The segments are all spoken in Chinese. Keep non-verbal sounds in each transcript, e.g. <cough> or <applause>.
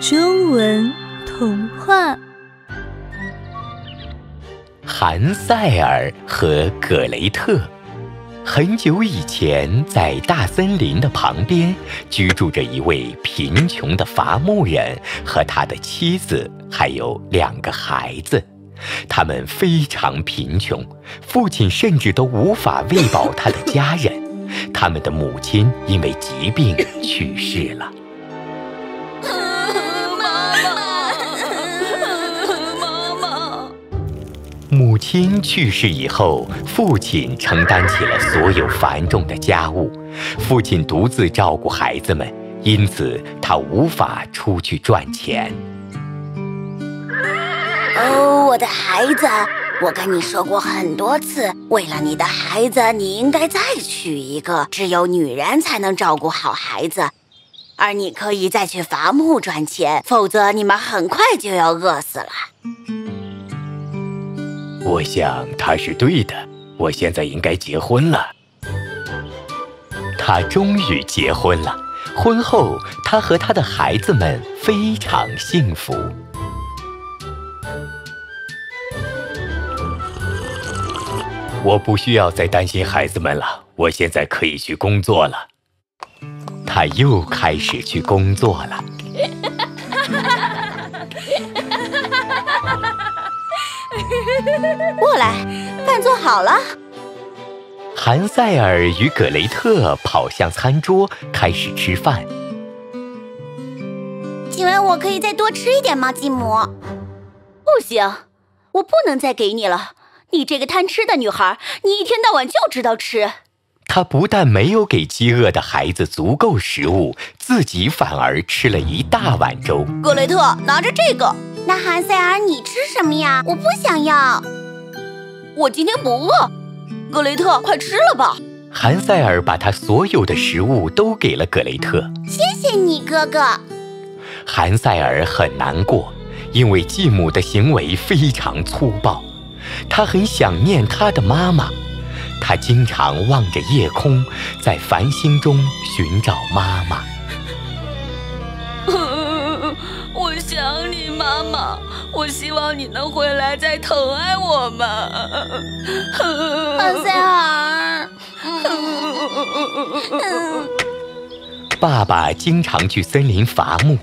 中文童话：韩塞尔和葛雷特。很久以前，在大森林的旁边，居住着一位贫穷的伐木人和他的妻子，还有两个孩子。他们非常贫穷，父亲甚至都无法喂饱他的家人。他们的母亲因为疾病去世了。亲去世以后，父亲承担起了所有繁重的家务，父亲独自照顾孩子们，因此他无法出去赚钱。哦，我的孩子，我跟你说过很多次，为了你的孩子，你应该再娶一个。只有女人才能照顾好孩子，而你可以再去伐木赚钱，否则你们很快就要饿死了。我想他是对的，我现在应该结婚了。他终于结婚了，婚后他和他的孩子们非常幸福。我不需要再担心孩子们了，我现在可以去工作了。他又开始去工作了。过来，饭做好了。韩塞尔与葛雷特跑向餐桌，开始吃饭。请问我可以再多吃一点吗，继母？不行，我不能再给你了。你这个贪吃的女孩，你一天到晚就知道吃。他不但没有给饥饿的孩子足够食物，自己反而吃了一大碗粥。葛雷特，拿着这个。那韩塞尔，你吃什么呀？我不想要。我今天不饿。格雷特，快吃了吧。韩塞尔把他所有的食物都给了格雷特。谢谢你，哥哥。韩塞尔很难过，因为继母的行为非常粗暴。他很想念他的妈妈，他经常望着夜空，在繁星中寻找妈妈。我希望你能回来，再疼爱我们。韩塞尔。爸爸经常去森林伐木，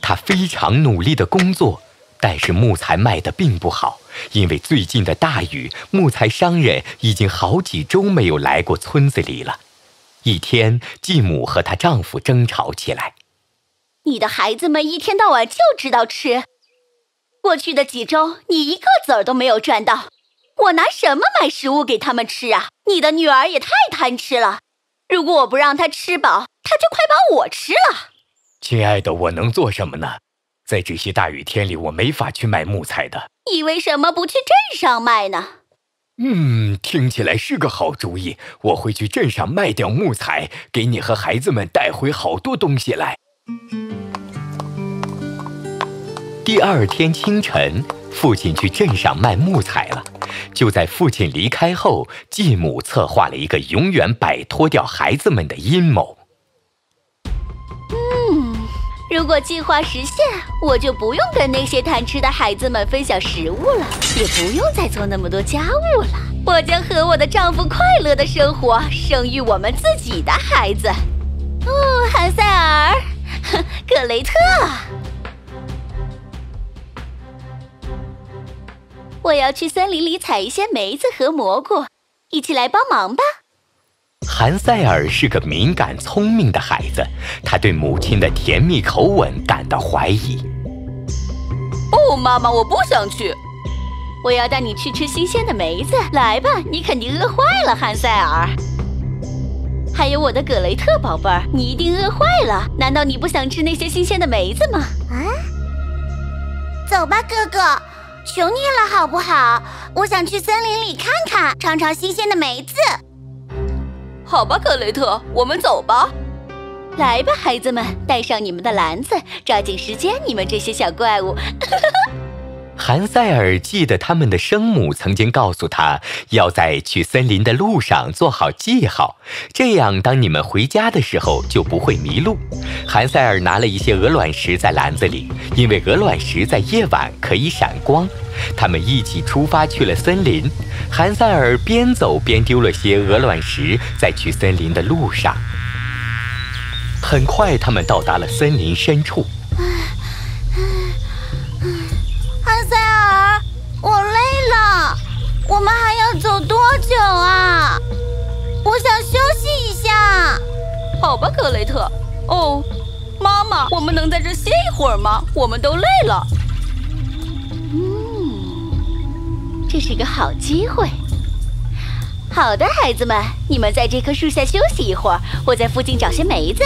他非常努力的工作，但是木材卖的并不好，因为最近的大雨，木材商人已经好几周没有来过村子里了。一天，继母和她丈夫争吵起来。你的孩子们一天到晚就知道吃。过去的几周，你一个子儿都没有赚到，我拿什么买食物给他们吃啊？你的女儿也太贪吃了，如果我不让她吃饱，她就快把我吃了。亲爱的，我能做什么呢？在这些大雨天里，我没法去买木材的。你为什么不去镇上卖呢？嗯，听起来是个好主意。我会去镇上卖掉木材，给你和孩子们带回好多东西来。第二天清晨，父亲去镇上卖木材了。就在父亲离开后，继母策划了一个永远摆脱掉孩子们的阴谋。嗯，如果计划实现，我就不用跟那些贪吃的孩子们分享食物了，也不用再做那么多家务了。我将和我的丈夫快乐的生活，生育我们自己的孩子。哦，韩塞尔，哼 <laughs> 格雷特。我要去森林里采一些梅子和蘑菇，一起来帮忙吧。韩塞尔是个敏感聪明的孩子，他对母亲的甜蜜口吻感到怀疑。不，妈妈，我不想去。我要带你去吃新鲜的梅子。来吧，你肯定饿坏了，韩塞尔。还有我的葛雷特宝贝儿，你一定饿坏了。难道你不想吃那些新鲜的梅子吗？啊，走吧，哥哥。求你了，好不好？我想去森林里看看，尝尝新鲜的梅子。好吧，格雷特，我们走吧。来吧，孩子们，带上你们的篮子，抓紧时间，你们这些小怪物。韩塞尔记得他们的生母曾经告诉他，要在去森林的路上做好记号，这样当你们回家的时候就不会迷路。韩塞尔拿了一些鹅卵石在篮子里，因为鹅卵石在夜晚可以闪光。他们一起出发去了森林。韩塞尔边走边丢了些鹅卵石在去森林的路上。很快，他们到达了森林深处。我累了，我们还要走多久啊？我想休息一下。好吧，格雷特。哦，妈妈，我们能在这歇一会儿吗？我们都累了。嗯，这是个好机会。好的，孩子们，你们在这棵树下休息一会儿，我在附近找些梅子。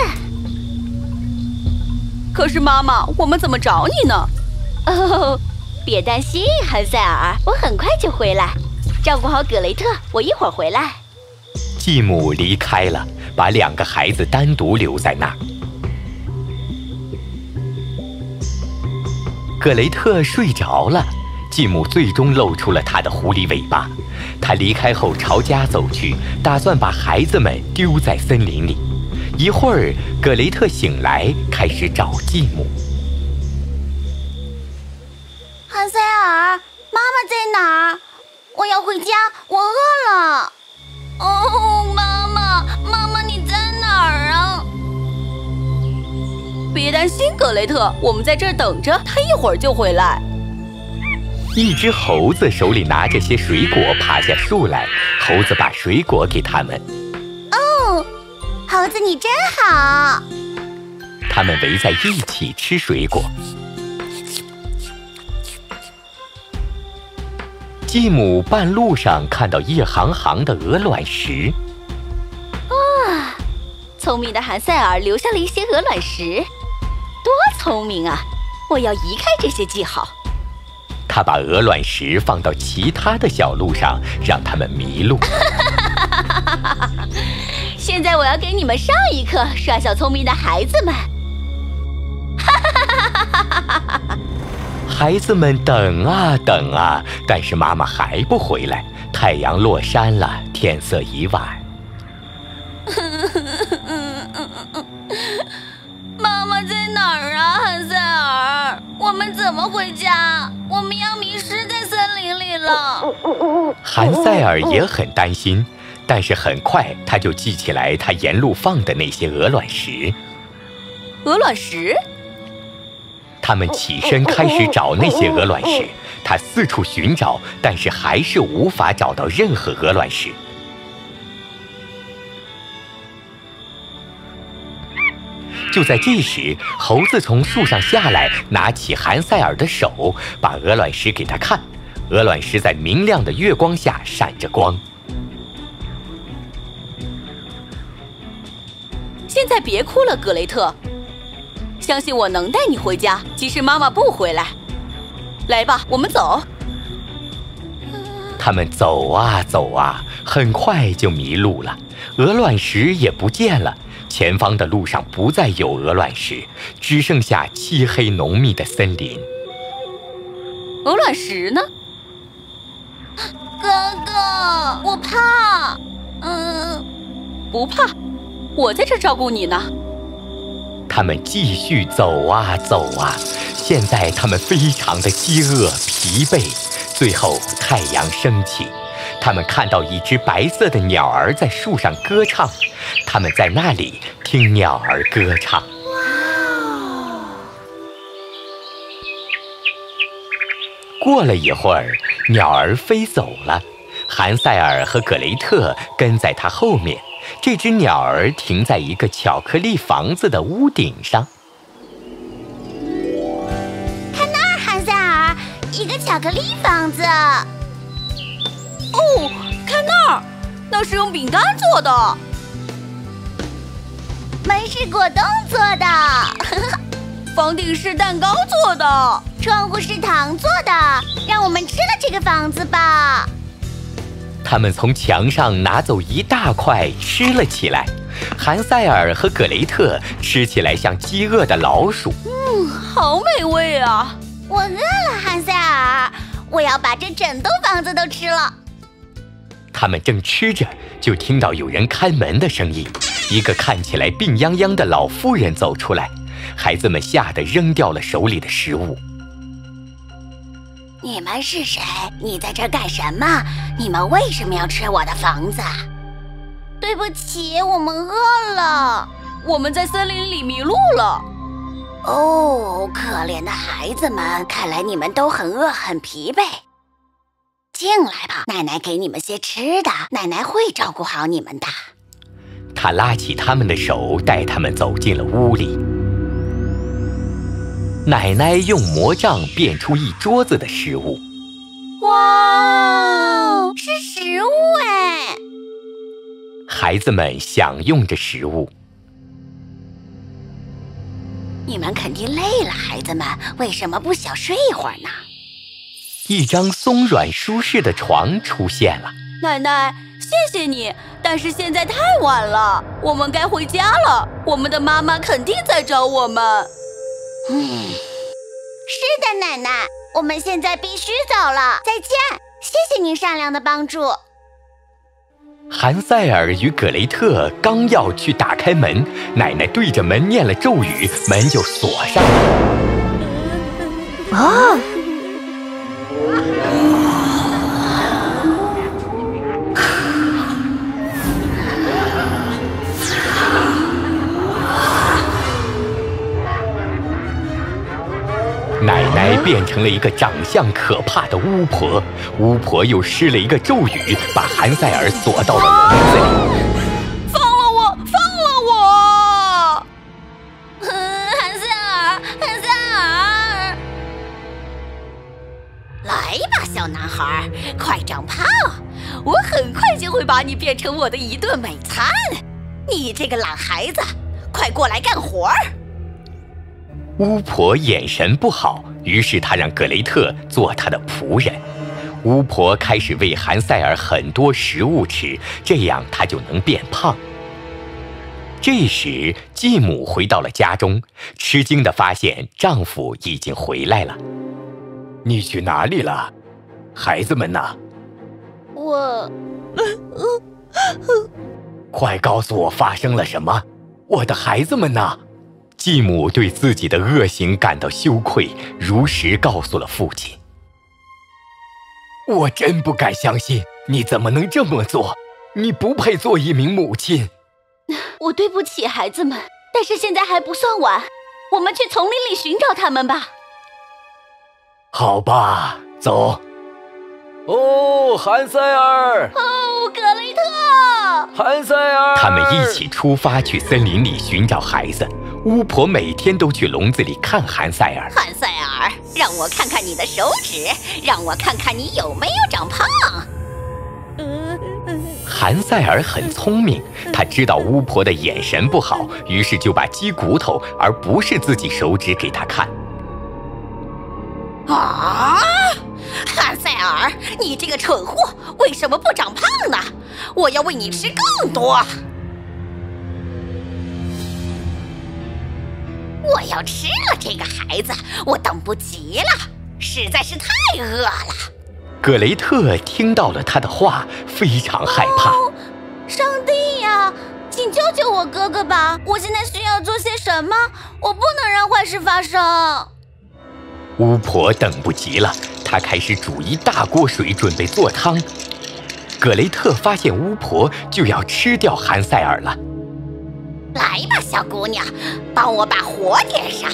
可是，妈妈，我们怎么找你呢？哦，别担心，韩塞尔，我很快就回来。照顾好葛雷特，我一会儿回来。继母离开了，把两个孩子单独留在那儿。葛雷特睡着了，继母最终露出了他的狐狸尾巴。他离开后朝家走去，打算把孩子们丢在森林里。一会儿，葛雷特醒来，开始找继母。哪儿？我要回家，我饿了。哦，妈妈，妈妈你在哪儿啊？别担心，格雷特，我们在这儿等着，他一会儿就回来。一只猴子手里拿着些水果，爬下树来。猴子把水果给他们。哦，猴子你真好。他们围在一起吃水果。继母半路上看到一行行的鹅卵石。啊，聪明的韩塞尔留下了一些鹅卵石，多聪明啊！我要移开这些记号。他把鹅卵石放到其他的小路上，让他们迷路。<laughs> 现在我要给你们上一课，耍小聪明的孩子们。孩子们等啊等啊，但是妈妈还不回来。太阳落山了，天色已晚。<laughs> 妈妈在哪儿啊，韩塞尔？我们怎么回家？我们要迷失在森林里了。韩塞尔也很担心，但是很快他就记起来他沿路放的那些鹅卵石。鹅卵石。他们起身开始找那些鹅卵石，他四处寻找，但是还是无法找到任何鹅卵石。就在这时，猴子从树上下来，拿起韩塞尔的手，把鹅卵石给他看。鹅卵石在明亮的月光下闪着光。现在别哭了，格雷特。相信我能带你回家，即使妈妈不回来。来吧，我们走。他们走啊走啊，很快就迷路了，鹅卵石也不见了。前方的路上不再有鹅卵石，只剩下漆黑浓密的森林。鹅卵石呢？哥哥，我怕。嗯，不怕，我在这照顾你呢。他们继续走啊走啊，现在他们非常的饥饿、疲惫。最后太阳升起，他们看到一只白色的鸟儿在树上歌唱。他们在那里听鸟儿歌唱。哇！过了一会儿，鸟儿飞走了，韩塞尔和格雷特跟在他后面。这只鸟儿停在一个巧克力房子的屋顶上。看那儿，韩塞尔，一个巧克力房子。哦，看那儿，那是用饼干做的。门是果冻做的，<laughs> 房顶是蛋糕做的，窗户是糖做的。让我们吃了这个房子吧。他们从墙上拿走一大块吃了起来，韩塞尔和格雷特吃起来像饥饿的老鼠。嗯，好美味啊！我饿了，韩塞尔，我要把这整栋房子都吃了。他们正吃着，就听到有人开门的声音。一个看起来病殃殃的老妇人走出来，孩子们吓得扔掉了手里的食物。你们是谁？你在这干什么？你们为什么要吃我的房子？对不起，我们饿了，我们在森林里迷路了。哦，可怜的孩子们，看来你们都很饿，很疲惫。进来吧，奶奶给你们些吃的，奶奶会照顾好你们的。他拉起他们的手，带他们走进了屋里。奶奶用魔杖变出一桌子的食物。哇，是食物哎！孩子们享用着食物。你们肯定累了，孩子们，为什么不小睡一会儿呢？一张松软舒适的床出现了。奶奶，谢谢你，但是现在太晚了，我们该回家了。我们的妈妈肯定在找我们。嗯，是的，奶奶，我们现在必须走了，再见，谢谢您善良的帮助。韩塞尔与葛雷特刚要去打开门，奶奶对着门念了咒语，门就锁上了。啊！奶奶变成了一个长相可怕的巫婆，巫婆又施了一个咒语，把韩塞尔锁到了笼子里。放了我，放了我！韩塞尔，韩塞尔，来吧，小男孩，快长胖，我很快就会把你变成我的一顿美餐。你这个懒孩子，快过来干活儿。巫婆眼神不好，于是她让格雷特做她的仆人。巫婆开始喂韩塞尔很多食物吃，这样他就能变胖。这时，继母回到了家中，吃惊地发现丈夫已经回来了。你去哪里了？孩子们呢？我……快告诉我发生了什么！我的孩子们呢？继母对自己的恶行感到羞愧，如实告诉了父亲。我真不敢相信，你怎么能这么做？你不配做一名母亲。<laughs> 我对不起孩子们，但是现在还不算晚，我们去丛林里寻找他们吧。好吧，走。哦，韩塞尔。哦，格雷特。韩塞尔。他们一起出发去森林里寻找孩子。巫婆每天都去笼子里看韩塞尔。韩塞尔，让我看看你的手指，让我看看你有没有长胖。韩塞尔很聪明，他知道巫婆的眼神不好，于是就把鸡骨头而不是自己手指给他看。啊，韩塞尔，你这个蠢货，为什么不长胖呢？我要喂你吃更多。我要吃了这个孩子，我等不及了，实在是太饿了。葛雷特听到了他的话，非常害怕。上帝呀，请救救我哥哥吧！我现在需要做些什么？我不能让坏事发生。巫婆等不及了，她开始煮一大锅水，准备做汤。葛雷特发现巫婆就要吃掉韩塞尔了。来吧，小姑娘，帮我把火点上。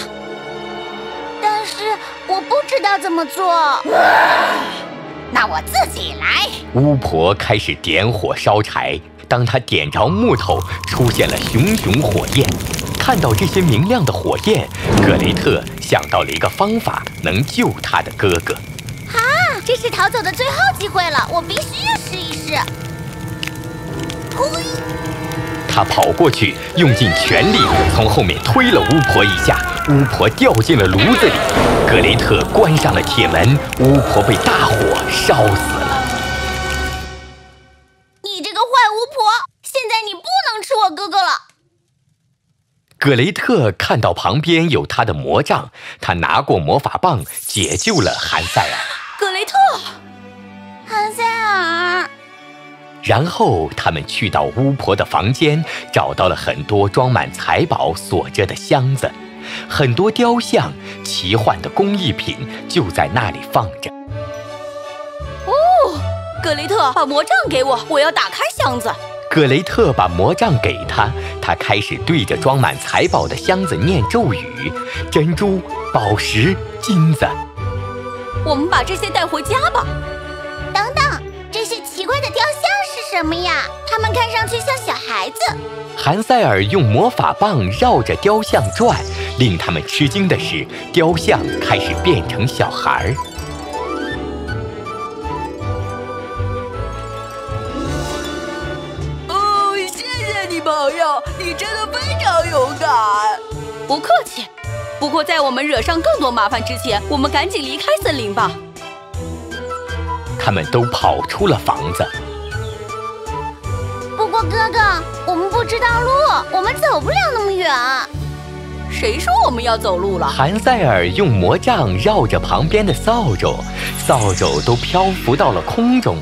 但是我不知道怎么做。<sighs> 那我自己来。巫婆开始点火烧柴，当她点着木头，出现了熊熊火焰。看到这些明亮的火焰，格雷特想到了一个方法，能救他的哥哥。啊，这是逃走的最后机会了，我必须要试一试。嘿。<laughs> 他跑过去，用尽全力从后面推了巫婆一下，巫婆掉进了炉子里。格雷特关上了铁门，巫婆被大火烧死了。你这个坏巫婆，现在你不能吃我哥哥了。格雷特看到旁边有他的魔杖，他拿过魔法棒解救了韩塞尔。格雷特，然后他们去到巫婆的房间，找到了很多装满财宝锁着的箱子，很多雕像、奇幻的工艺品就在那里放着。哦，格雷特，把魔杖给我，我要打开箱子。格雷特把魔杖给他，他开始对着装满财宝的箱子念咒语：珍珠、宝石、金子。我们把这些带回家吧。等等，这些奇怪的雕像是什么呀？他们看上去像小孩子。韩塞尔用魔法棒绕着雕像转，令他们吃惊的是，雕像开始变成小孩儿。朋友，你真的非常勇敢。不客气。不过在我们惹上更多麻烦之前，我们赶紧离开森林吧。他们都跑出了房子。哥哥，我们不知道路，我们走不了那么远。谁说我们要走路了？韩塞尔用魔杖绕着旁边的扫帚，扫帚都漂浮到了空中。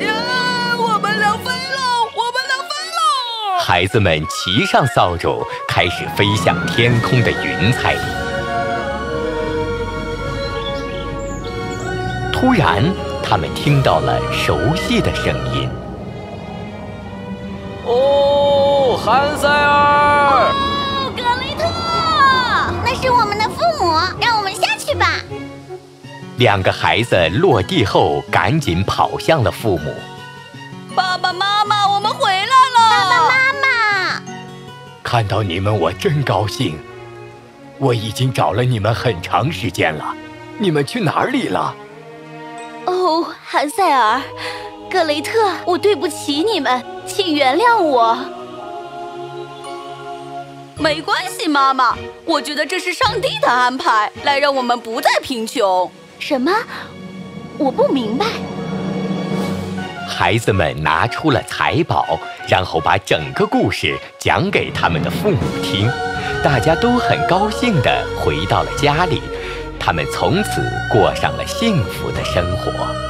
啊！我们俩飞了，我们俩飞了孩子们骑上扫帚，开始飞向天空的云彩里。突然，他们听到了熟悉的声音。哦，韩塞尔！哦，格雷特！那是我们的父母，让我们下去吧。两个孩子落地后，赶紧跑向了父母。爸爸妈妈，我们回来了！爸爸妈妈，看到你们我真高兴。我已经找了你们很长时间了，你们去哪里了？哦，韩塞尔，格雷特，我对不起你们，请原谅我。没关系，妈妈，我觉得这是上帝的安排，来让我们不再贫穷。什么？我不明白。孩子们拿出了财宝，然后把整个故事讲给他们的父母听。大家都很高兴地回到了家里，他们从此过上了幸福的生活。